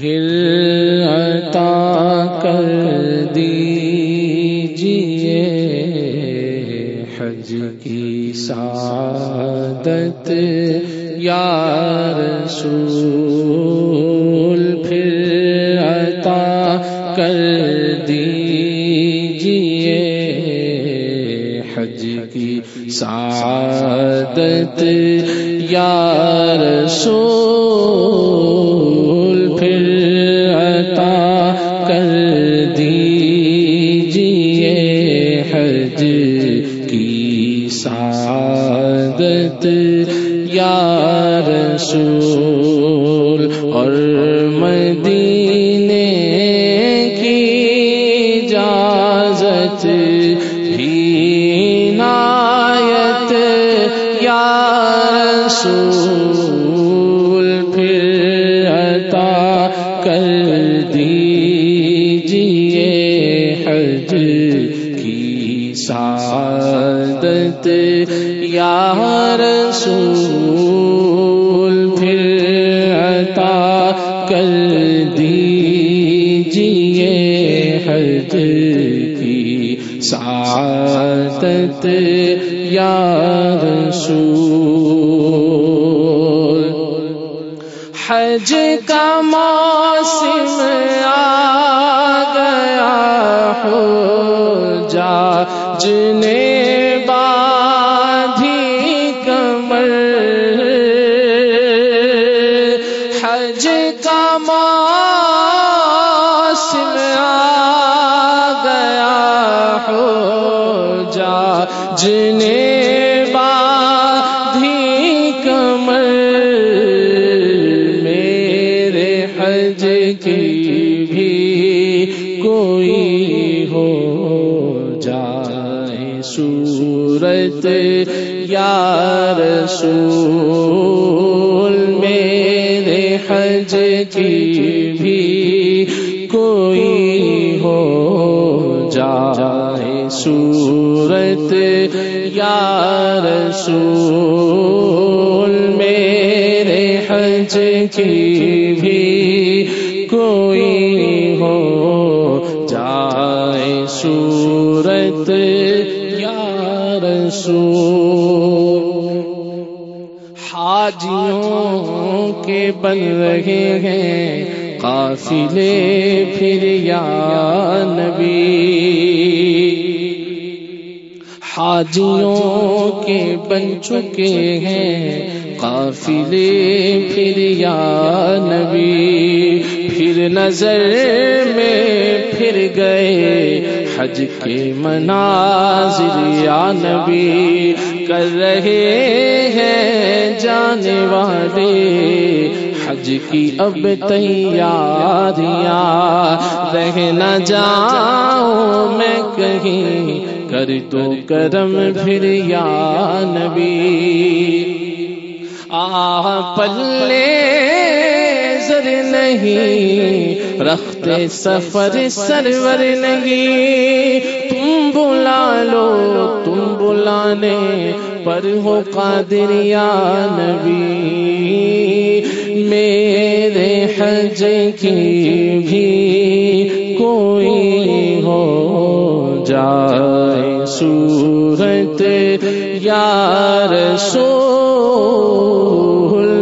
پھر عطا کر دیجیے حج کی سعادت۔ یا رسول، پھر عطا کر دیجیے حج کی سعادت۔ یا رسول یا رسول پھر عطا کر دیجیے حج کی سعادت۔ یا رسول سعادت یا رسول۔ حج کا موسم آ گیا ہو جا جنے جنے باندھی کمر میرے حج کی بھی کوئی ہو جائے صورت، یا رسول، میرے حج کی بھی کوئی ہو جائے صورت یا رسول، میرے حج کی بھی کوئی ہو، جائے صورت یا رسول۔ حاجیوں کے بن رہے ہیں، قافلے پھر یا نبی۔ حاجیوں کے بن چکے ہیں۔ قافلے پھر یا نبی، پھر نظر میں پھر گئے۔ حج کے مناظر یا نبی کر رہے ہیں جانے والے۔ حج کی اب تیاریاں، رہ نہ جاؤں میں کہیں۔ کر تو کرم پھر یا نبی۔ آ پلے زر نہیں رختے سفر سرور نہیں۔ تم بلا لو، تم بلانے پر ہو قادر یا نبی۔ میرے حج کی بھی کوئی ہو جائے صورت یا رسول،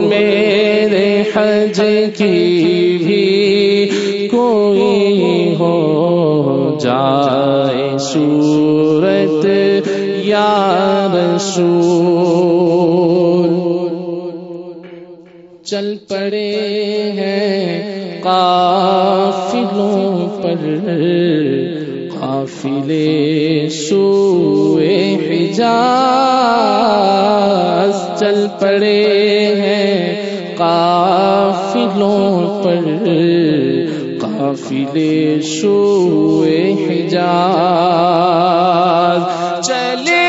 میرے حج کی بھی کوئی ہو جائے صورت یا رسول۔ چل پڑے ہیں قافلوں پر قافلے سوئے حجاز چل پڑے ہیں قافلوں پر۔ قافلے سوئے حجاز چلے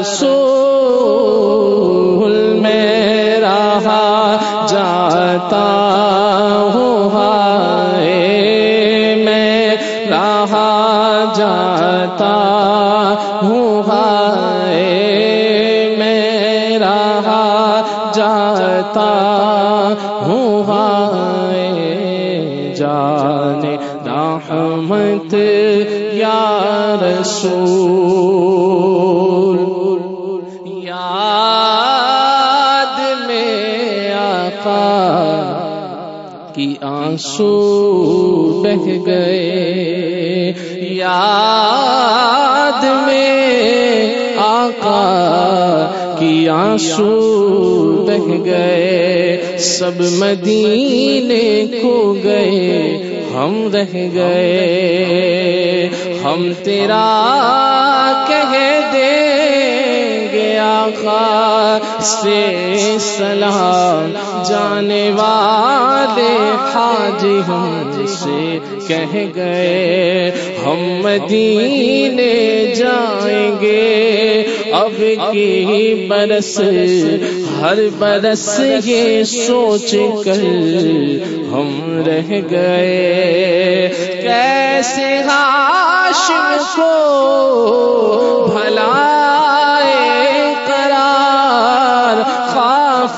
رسول میں رہا جاتا ہوں، ہائے میں رہا جاتا ہوں، ہائے میں رہا جاتا ہوں، ہائے جانے رحمت یا رسول آنسو بہ گئے۔ یاد میں آقا کی آنسو بہ گئے۔ سب مدینے کو گئے۔ ہم رہ گئے۔ ہم تیرا کہہ دیں گے سے سلام جانے والے حاج ہم سے کہہ گئے، ہم مدینے جائیں گے۔ اب کی برس، ہر برس یہ سوچ کر ہم رہ گئے۔ کیسے ہاشم کو بھلا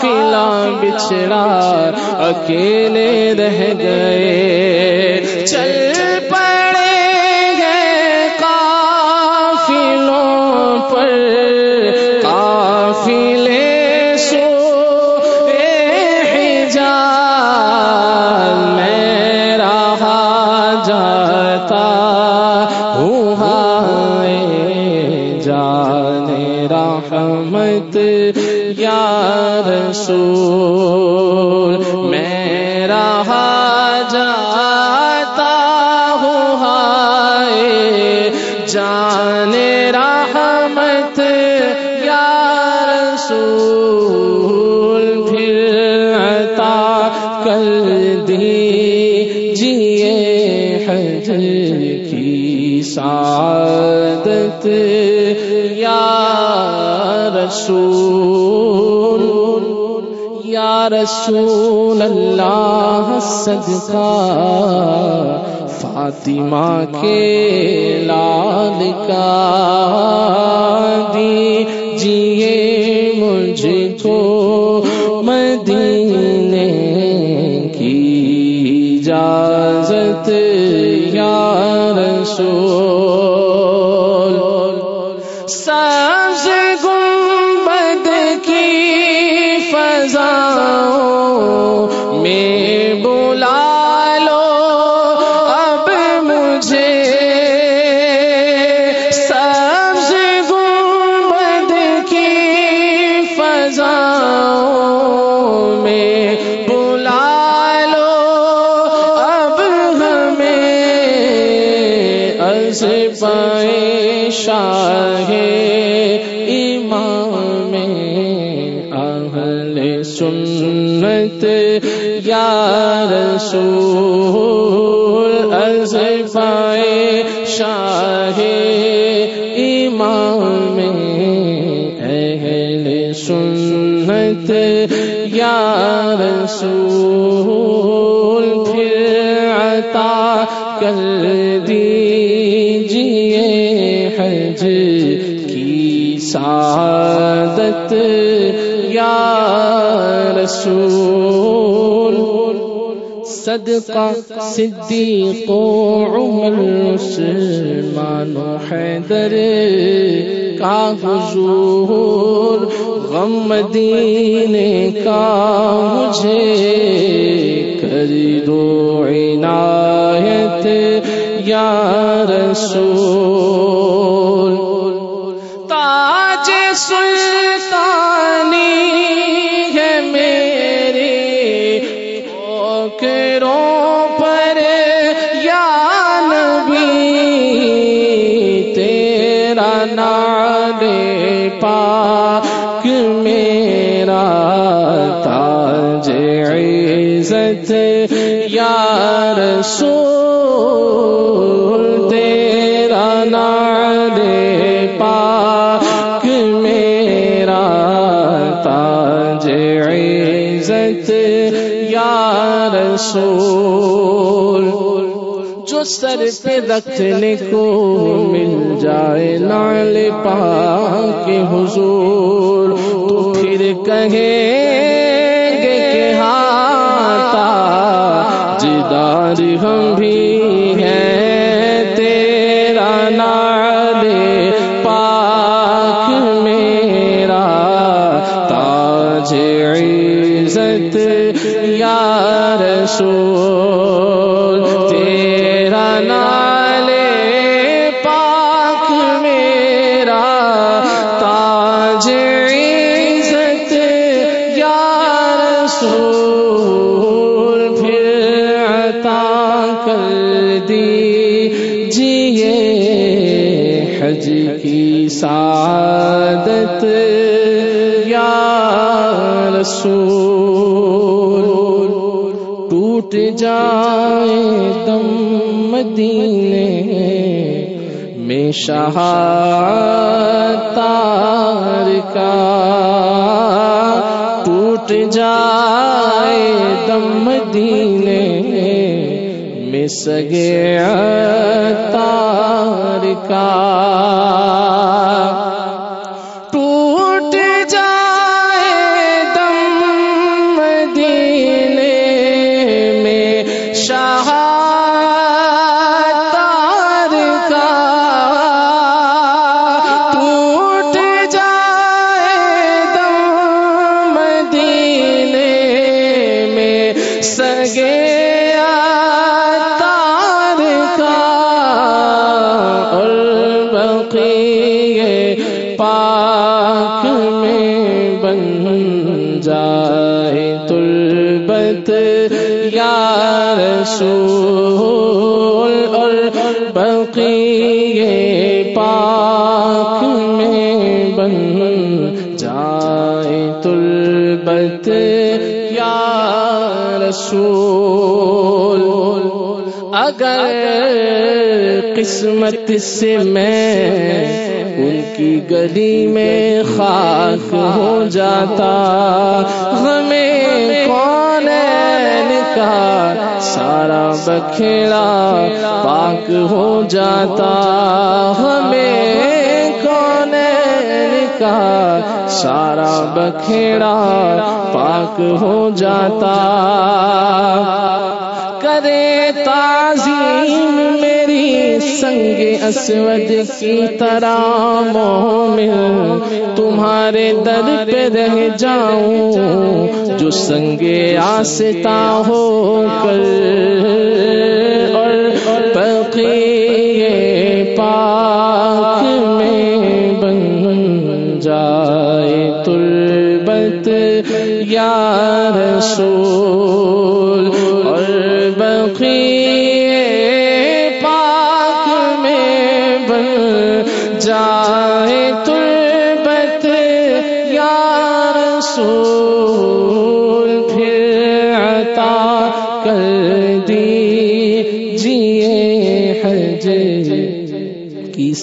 قافلہ بچھڑا اکیلے رہ گئے۔ رحمت یا رسول سعادت یا رسول یا رسول اللہ صدقہ، فاطمہ کے لال کا دیجیے مجھ کو مدینے کی اجازت، یا رسول پائے شاہ امام اہل سنت، یا رسول از پائے شاہ امام اہل سنت، یا رسول، پھر عطا کر دیجیے حج کی سعادت، یا رسول، صدقہ صدیق و عمر عثمان و حیدر کا حضور، غم مدینے کا مجھے کر دو عنایت، یا رسول۔ میرا نال پاک، میرا تاج عزت، یا رسول، تیرا نال پاک، میرا تاج عزت، یا رسول۔ جو سر پہ رکھنے کو مل جائے نال پا کے حضور، تو پھر کہیں گے کہ ہاں جدار ہم بھی سعادت رسول ٹوٹ جائے دم مدینے میں تار کا ٹوٹ جائے دم مدینے میں سگے تار کا پاک میں بن جائے تلبت، یا رسول، اور بقی پاک میں بن جائے تلبت، یا رسول، اگر قسمت سے میں ان کی گلی میں خاک ہو جاتا۔ ہمیں کون کا سارا بکھیڑا پاک ہو جاتا۔ ہمیں کون کا سارا بکھیڑا پاک ہو جاتا۔ کرے تعظیم میری سنگ اسود کی طرح مومن، تمہارے در پہ رہ جاؤں، جو سنگ آستا ہو کر اور بقی پاک میں بن جائے تربت یا رسول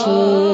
رسول